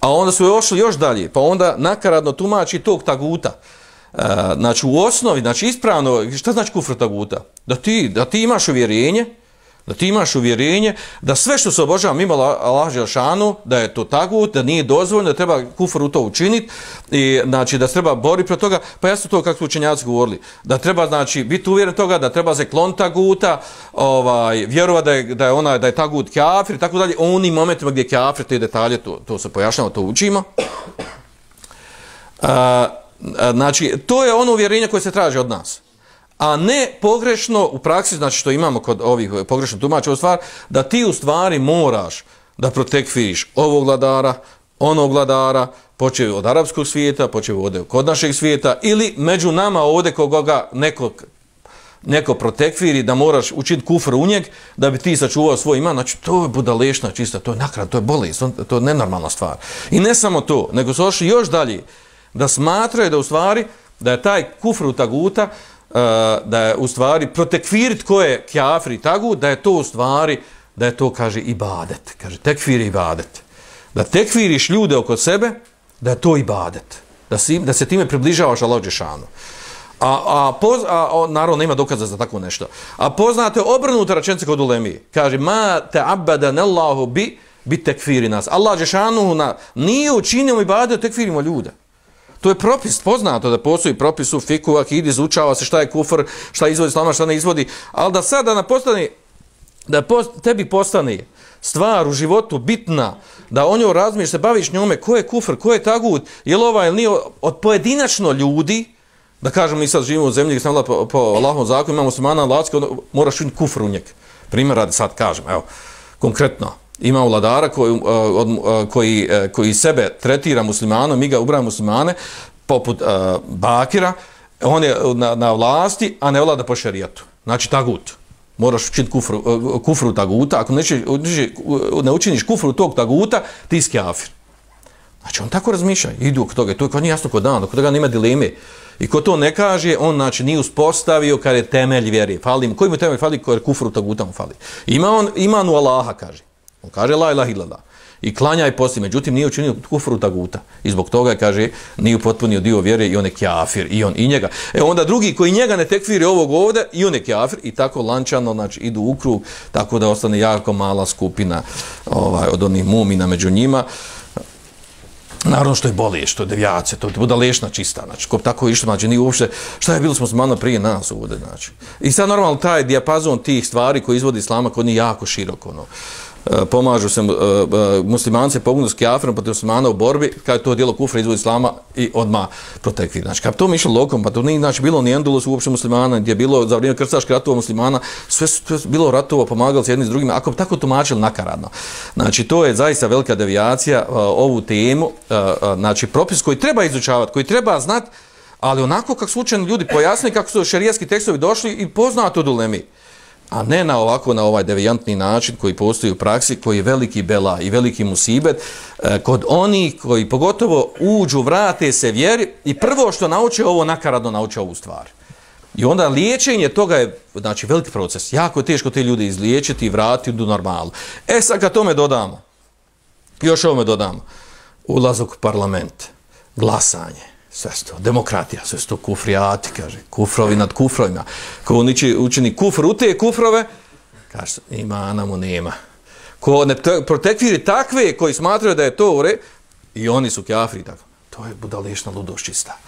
A onda su ošli još dalje, pa onda nakaradno tumači tog taguta. E, znači u osnovi, znači ispravno, šta znači kufr taguta? Da ti, da ti imaš uvjerenje, da ti imaš uvjerenje da sve što se obožava mimo Allah Želšanu, da je to tagut, da nije dozvoljno, da treba kufr u to učiniti, i, znači da treba boriti protiv toga, pa jasno to kako su učenjaci govorili, da treba znači biti uvjeren toga, da treba zeklon taguta, ovaj, vjerova da je, da je ona, da je tagut kafir, tako dalje, oni momentima gdje je kafir, te detalje, to, to se pojašnjava, to učimo. A, a, znači, to je ono uvjerenje koje se traži od nas a ne pogrešno u praksi, znači što imamo kod ovih eh, pogrešno tumača u stvar, da ti u stvari moraš da protekviriš ovog vladara, onog vladara, počeo od arapskog svijeta, počeo od kod našeg svijeta, ili među nama ovdje koga neko, neko protekviri, da moraš učiti kufr u njeg, da bi ti sačuvao svoj iman, znači to je budalešna čista, to je nakrad, to je bolest, to je nenormalna stvar. I ne samo to, nego su ošli još dalje, da smatraju da u stvari, da je taj kufr u taguta, E, da je u stvari protekvirit ko je kjafir i tagu, da je to u stvari, da je to, kaže, ibadet. Kaže, tekfir ibadet. Da tekfiriš ljude oko sebe, da je to ibadet. Da, si, da se time približavaš Allah Đešanu. A, a, poz, a, o, naravno nema dokaza za tako nešto. A poznate obrnuta račence kod ulemije. Kaže, ma te abada nellahu bi, bi tekfiri nas. Allah Đešanu na, nije učinio ibadet, tekfirimo ljude. To je propis, poznato da postoji propis u fiku, akid, izučava se šta je kufr, šta izvodi slama, šta ne izvodi, ali da sada na postane, da post, tebi postane stvar u životu bitna, da o njoj razmiješ, se baviš njome, ko je kufr, ko je tagut, je li ovaj ili nije, od pojedinačno ljudi, da kažemo mi sad živimo u zemlji gdje sam po, po Allahom zakonu, imamo smana lacke, ono, moraš učiniti kufr u njeg. Primjer radi sad kažem, evo, konkretno, ima vladara koji, uh, od, uh, koji, uh, koji sebe tretira muslimanom, mi ga ubraja muslimane, poput uh, Bakira, on je na, na vlasti, a ne vlada po šarijatu. Znači tagut. Moraš učiniti kufru, uh, kufru taguta. Ako neće, uh, ne učiniš kufru tog taguta, ti si kafir. Znači on tako razmišlja. Idu kod toga. To je kod njih jasno kod dana. Kod toga nema dileme. I ko to ne kaže, on znači nije uspostavio kad je temelj vjeri. Fali mu. Koji mu temelj fali? Koji je kufru taguta mu fali. Ima on imanu Allaha, kaže. On kaže la ilaha illallah. I klanja i posti, međutim nije učinio kufru taguta. I zbog toga kaže nije potpunio dio vjere i on je kjafir. I on i njega. E onda drugi koji njega ne tekfiri ovog ovde i on je kjafir. I tako lančano znači, idu u krug tako da ostane jako mala skupina ovaj, od onih mumina među njima. Naravno što je bolje, što je devijace, to je budalešna čista, znači, ko tako išlo, znači, nije uopšte, šta je bilo smo malo prije nas ovdje, znači. I sad normalno taj dijapazon tih stvari koji izvodi islama, kod njih jako široko, ono. E, pomažu se e, e, muslimanci muslimance pognu s kjafirom protiv muslimana u borbi, kada je to dijelo kufra izvod islama i odma protekvi. Znači, kada to mišlo lokom, pa to nije znači, bilo ni Endulus uopšte muslimana, gdje je bilo za vrijeme krstaških ratova muslimana, sve su bilo ratova, pomagali se jedni s drugima, ako bi tako tumačili nakaradno. Znači, to je zaista velika devijacija ovu temu, znači, propis koji treba izučavati, koji treba znati, ali onako kako su ljudi pojasnili kako su šerijski tekstovi došli i poznati od ulemi a ne na ovako na ovaj devijantni način koji postoji u praksi, koji je veliki bela i veliki musibet, e, kod oni koji pogotovo uđu, vrate se vjeri i prvo što nauče ovo, nakaradno nauče ovu stvar. I onda liječenje toga je znači, veliki proces. Jako je teško te ljude izliječiti i vratiti do normalu. E sad kad tome dodamo, još ovome dodamo, ulazak u parlament, glasanje, sve to, demokratija, sve to kufrijati, kaže, kufrovi nad kufrovima. Ko uniči, učini kufr u te kufrove, kaže, ima, namo nema. Ko ne protekviri takve koji smatraju da je to ure, i oni su kjafri, tako. To je budališna ludošćista.